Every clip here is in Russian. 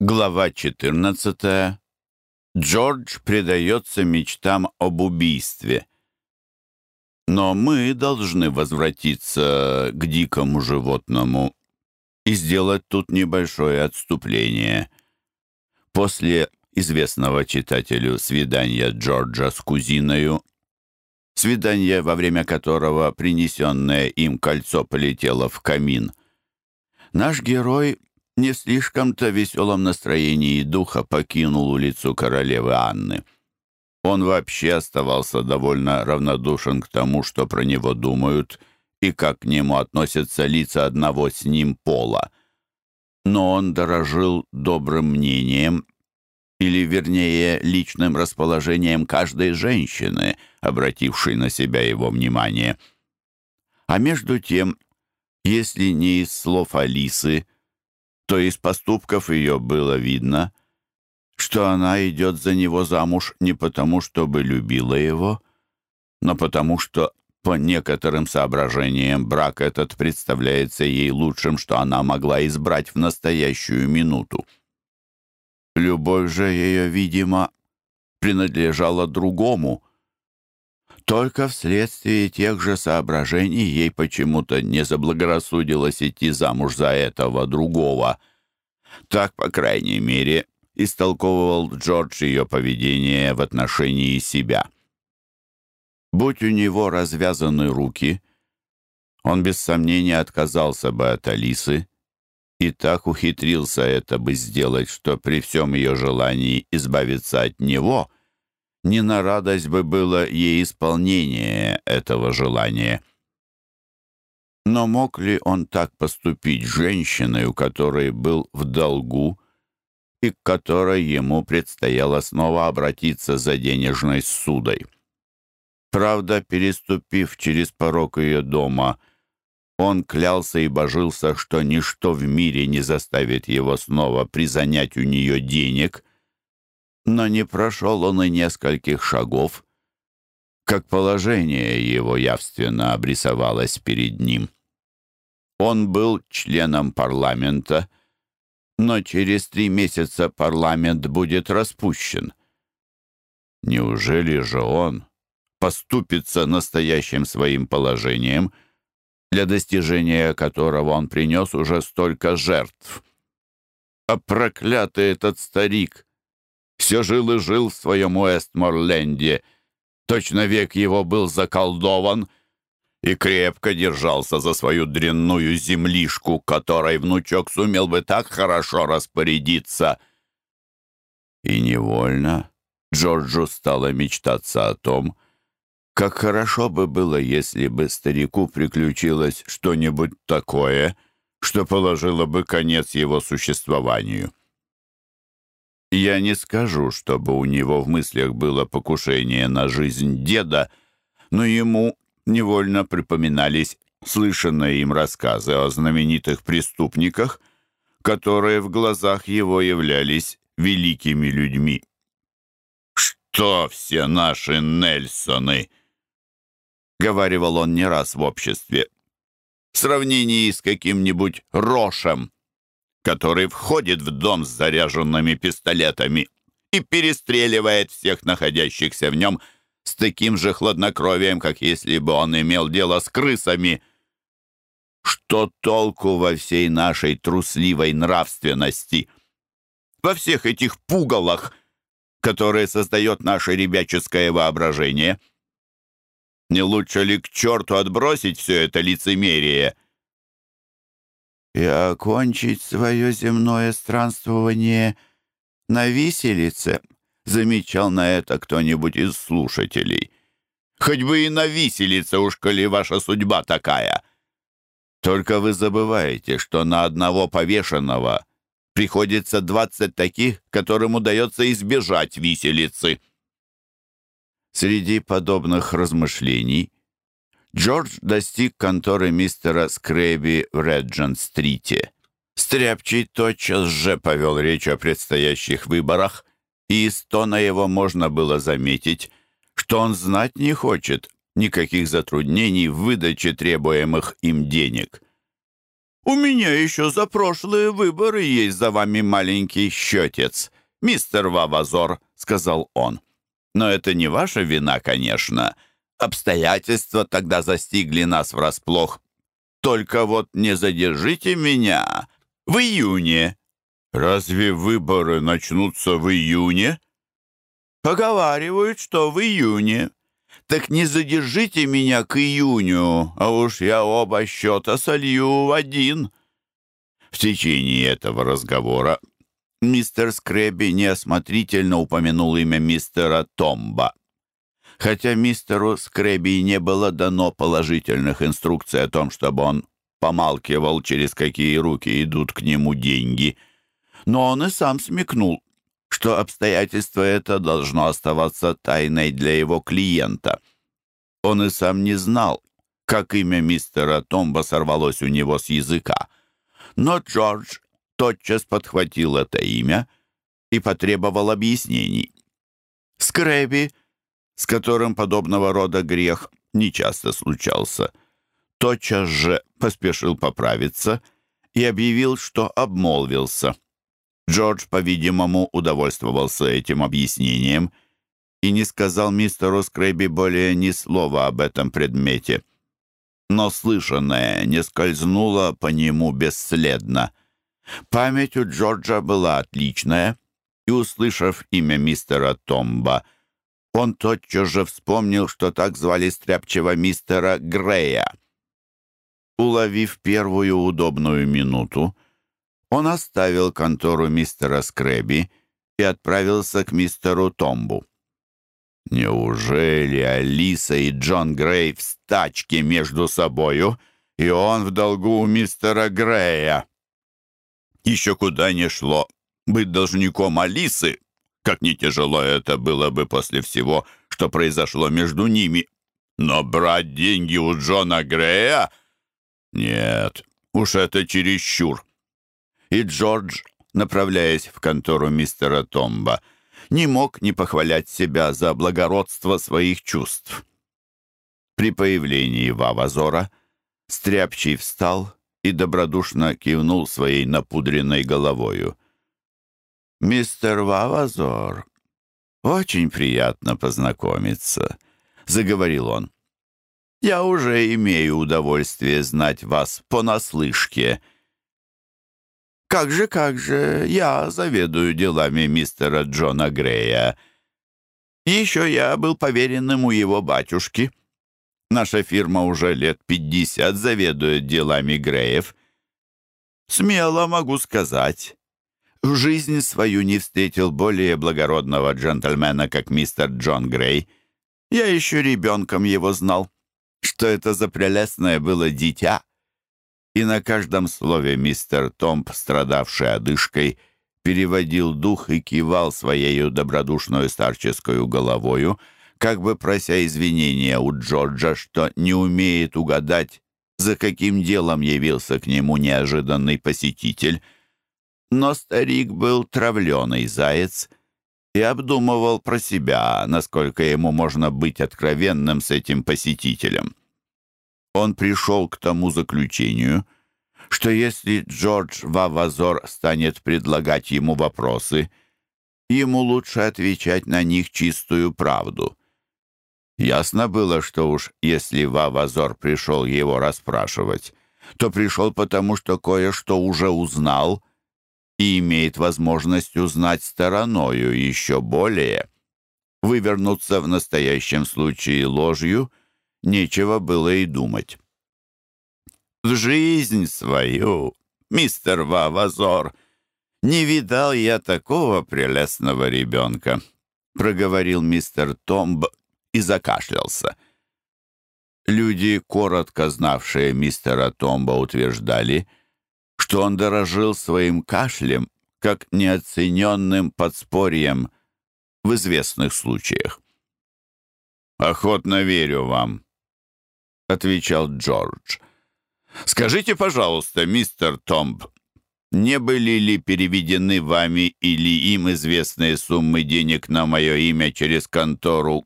Глава 14. Джордж предается мечтам об убийстве. Но мы должны возвратиться к дикому животному и сделать тут небольшое отступление. После известного читателю свидания Джорджа с кузиною, свидание, во время которого принесенное им кольцо полетело в камин, наш герой не в слишком-то веселом настроении духа покинул улицу королевы Анны. Он вообще оставался довольно равнодушен к тому, что про него думают и как к нему относятся лица одного с ним пола. Но он дорожил добрым мнением, или, вернее, личным расположением каждой женщины, обратившей на себя его внимание. А между тем, если не из слов Алисы, то из поступков ее было видно, что она идет за него замуж не потому, чтобы любила его, но потому, что по некоторым соображениям брак этот представляется ей лучшим, что только вследствие тех же соображений ей почему-то не заблагорассудилось идти замуж за этого другого. Так, по крайней мере, истолковывал Джордж ее поведение в отношении себя. Будь у него развязаны руки, он без сомнения отказался бы от Алисы, и так ухитрился это бы сделать, что при всем ее желании избавиться от него — не на радость бы было ей исполнение этого желания. Но мог ли он так поступить с женщиной, у которой был в долгу, и к которой ему предстояло снова обратиться за денежной судой? Правда, переступив через порог ее дома, он клялся и божился, что ничто в мире не заставит его снова призанять у нее денег — но не прошел он и нескольких шагов, как положение его явственно обрисовалось перед ним. Он был членом парламента, но через три месяца парламент будет распущен. Неужели же он поступится настоящим своим положением, для достижения которого он принес уже столько жертв? А проклятый этот старик! Все жил и жил в своем Уэстморленде. Точно век его был заколдован — и крепко держался за свою дрянную землишку, которой внучок сумел бы так хорошо распорядиться. И невольно Джорджу стало мечтаться о том, как хорошо бы было, если бы старику приключилось что-нибудь такое, что положило бы конец его существованию. Я не скажу, чтобы у него в мыслях было покушение на жизнь деда, но ему невольно припоминались слышанные им рассказы о знаменитых преступниках, которые в глазах его являлись великими людьми. «Что все наши Нельсоны?» — говаривал он не раз в обществе. «В сравнении с каким-нибудь Рошем» который входит в дом с заряженными пистолетами и перестреливает всех находящихся в нем с таким же хладнокровием, как если бы он имел дело с крысами. Что толку во всей нашей трусливой нравственности? Во всех этих пугалах, которые создает наше ребяческое воображение? Не лучше ли к черту отбросить все это лицемерие — И окончить свое земное странствование на виселице — замечал на это кто-нибудь из слушателей. «Хоть бы и на виселице уж, коли ваша судьба такая!» Только вы забываете, что на одного повешенного приходится двадцать таких, которым удается избежать виселицы. Среди подобных размышлений Джордж достиг конторы мистера Скрэби в Реджент-стрите. Стряпчий тотчас же повел речь о предстоящих выборах, и из тона его можно было заметить, что он знать не хочет никаких затруднений в выдаче требуемых обстоятельства тогда застигли нас врасплох. Только вот не задержите меня в июне. Разве выборы начнутся в июне? Поговаривают, что в июне. Так не задержите меня к июню, а уж я оба счета солью в один. В течение этого разговора мистер Скрэби неосмотрительно упомянул имя мистера Томба. Хотя мистеру Скрэби не было дано положительных инструкций о том, чтобы он помалкивал, через какие руки идут к нему деньги. Но он и сам смекнул, что обстоятельство это должно оставаться тайной для его клиента. Он и сам не знал, как имя мистера Томба сорвалось у него с языка. Но Джордж тотчас подхватил это имя и потребовал объяснений. Скрэби — с которым подобного рода грех нечасто случался, тотчас же поспешил поправиться и объявил, что обмолвился. Джордж, по-видимому, удовольствовался этим объяснением и не сказал мистеру Скрэби более ни слова об этом предмете. Но слышанное не скользнуло по нему бесследно. Память у Джорджа была отличная, и, услышав имя мистера Томба, — он тотчас же вспомнил, что так звали стряпчего мистера Грея. Уловив первую удобную минуту, он оставил контору мистера Скрэби и отправился к мистеру Томбу. Неужели Алиса и Джон Грей в стачке между собою, и он в долгу у мистера Грея? Еще куда не шло. Быть должником Алисы как не тяжело это было бы после всего, что произошло между ними. Но брать деньги у Джона Грея? Нет, уж это чересчур. И Джордж, направляясь в контору мистера Томба, не мог не похвалять себя за благородство своих чувств. При появлении Вавазора Стряпчий встал и добродушно кивнул своей напудренной головою — «Мистер Вавазор, очень приятно познакомиться», — заговорил он. «Я уже имею удовольствие знать вас понаслышке» «Как же, как же, я заведую делами мистера Джона Грея. Еще я был поверенным у его батюшки. Наша фирма уже лет пятьдесят заведует делами Греев. Смело могу сказать, в В жизнь свою не встретил более благородного джентльмена, как мистер Джон Грей. Я еще ребенком его знал, что это за прелестное было дитя. И на каждом слове мистер Томп, страдавший одышкой, переводил дух и кивал своею добродушную старческую головою, как бы прося извинения у Джорджа, что не умеет угадать, за каким делом явился к нему неожиданный посетитель — Но старик был травленый заяц и обдумывал про себя, насколько ему можно быть откровенным с этим посетителем он пришел к тому заключению, что если Джордж Вавазор станет предлагать ему вопросы, ему лучше отвечать на них чистую правду. Ясно было, что уж если Вавазор пришел его расспрашивать, то пришел потому, что кое-что уже узнал и имеет возможность узнать стороною еще более. Вывернуться в настоящем случае ложью нечего было и думать. «В жизнь свою, мистер Вавазор, не видал я такого прелестного ребенка», проговорил мистер Томб и закашлялся. Люди, коротко знавшие мистера Томба, утверждали — что он дорожил своим кашлем как неоцененным подспорьем в известных случаях. «Охотно верю вам», — отвечал Джордж. «Скажите, пожалуйста, мистер Томб, не были ли переведены вами или им известные суммы денег на мое имя через контору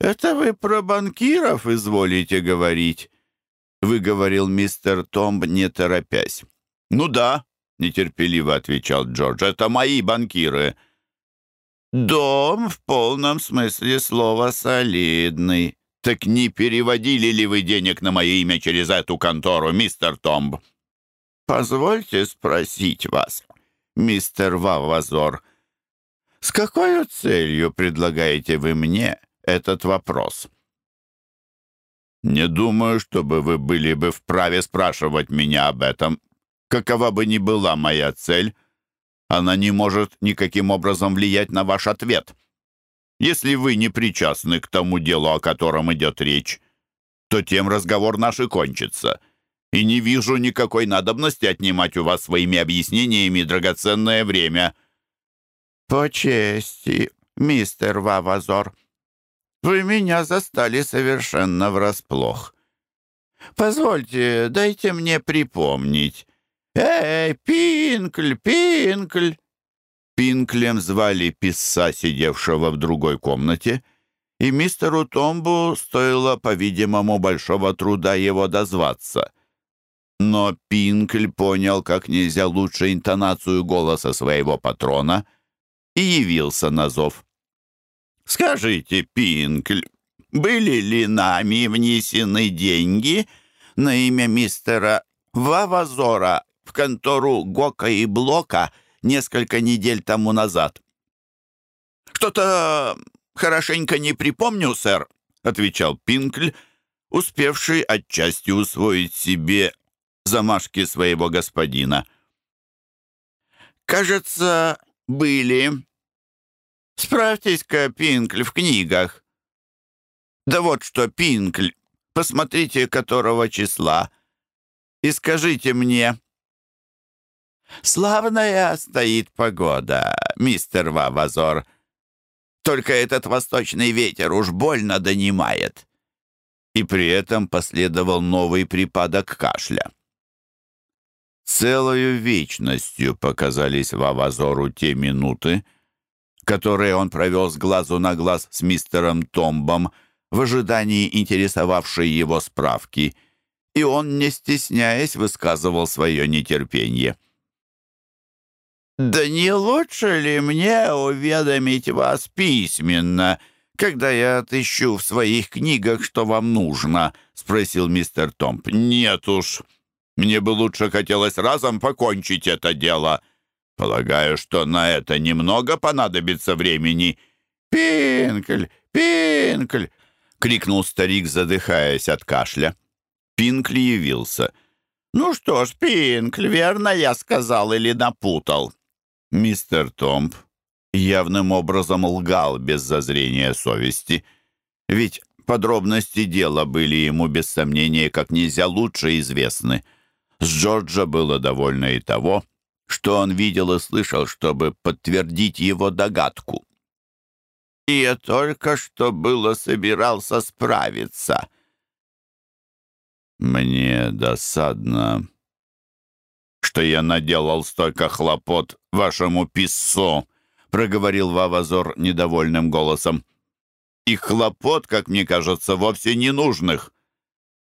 Гока и Блока?» «Гока и Блока?» «Это вы про банкиров изволите говорить?» — выговорил мистер Томб, не торопясь. «Ну да», — нетерпеливо отвечал Джордж, — «это мои банкиры». «Дом в полном смысле слова солидный. Так не переводили ли вы денег на мое имя через этот вопрос. Не думаю, чтобы вы были бы вправе спрашивать меня об этом. Какова бы ни была моя цель, она не может никаким образом влиять на ваш ответ. Если вы не причастны к тому делу, о котором идет речь, то тем разговор наш и кончится. И не вижу никакой надобности отнимать у вас своими объяснениями драгоценное время». «По чести, мистер Вавазор», вы меня застали совершенно врасплох. Позвольте, дайте мне припомнить. Эй, Пинкль, Пинкль!» Пинклем звали писца, сидевшего в другой комнате, и мистеру Томбу стоило, по-видимому, большого труда его дозваться. Но Пинкль понял как нельзя лучше интонацию голоса своего патрона и явился на зов. Скажите, Пинкль, были ли нами внесены деньги на имя мистера Вавазора в контору Гока и Блока несколько недель тому назад?» «Что-то хорошенько не припомню, сэр», — отвечал Пинкль, успевший отчасти усвоить себе замашки своего господина. «Кажется, были», Справьтесь-ка, Пинкль, в книгах. Да вот что, Пинкль, посмотрите, которого числа, и скажите мне. Славная стоит погода, мистер Вавазор. Только этот восточный ветер уж больно донимает. И при этом последовал новый припадок кашля. Целою вечностью которые он провел с глазу на глаз с мистером Томбом в ожидании интересовавшей его справки, и он, не стесняясь, высказывал свое нетерпение. «Да не лучше ли мне уведомить вас письменно, когда я отыщу в своих книгах, что вам нужно?» — спросил мистер Томп. «Нет уж, мне бы лучше хотелось разом покончить это дело», Полагаю, что на это немного понадобится времени?» «Пинкль! Пинкль!» — крикнул старик, задыхаясь от кашля. Пинкль явился. «Ну что ж, Пинкль, верно я сказал или напутал?» Мистер Томп явным образом лгал без зазрения совести, ведь подробности дела были ему, без сомнения, как нельзя лучше известны. С Джорджа было довольно и того — что он видел и слышал, чтобы подтвердить его догадку. я только что было собирался справиться. Мне досадно, что я наделал столько хлопот вашему писсо, проговорил Вавазор недовольным голосом. И хлопот, как мне кажется, вовсе ненужных.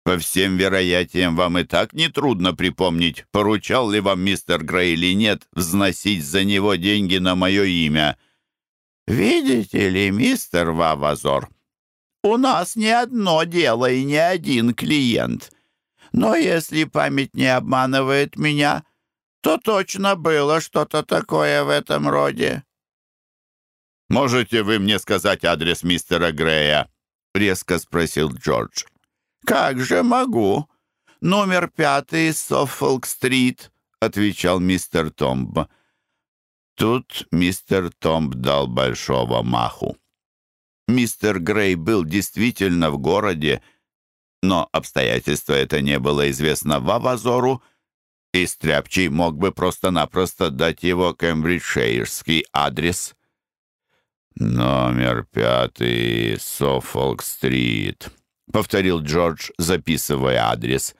нужных. По всем вероятиям, вам и так нетрудно припомнить, поручал ли вам мистер Грей или нет взносить за него деньги на мое имя. Видите ли, мистер Вавазор, у нас не одно дело и не один клиент. Но если память не обманывает меня, то точно было что-то такое в этом роде. «Можете вы мне сказать адрес мистера Грея?» — резко спросил Джордж. «Как же могу? Номер пятый, Соффолк-стрит», — отвечал мистер Томб. Тут мистер Томб дал большого маху. Мистер Грей был действительно в городе, но обстоятельство это повторил Джордж, записывая адрес.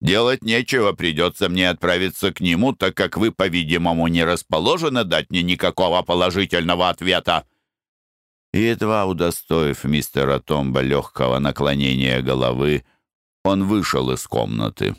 «Делать нечего, придется мне отправиться к нему, так как вы, по-видимому, не расположены дать мне никакого положительного ответа». едва удостоив мистера Томба легкого наклонения головы, он вышел из комнаты.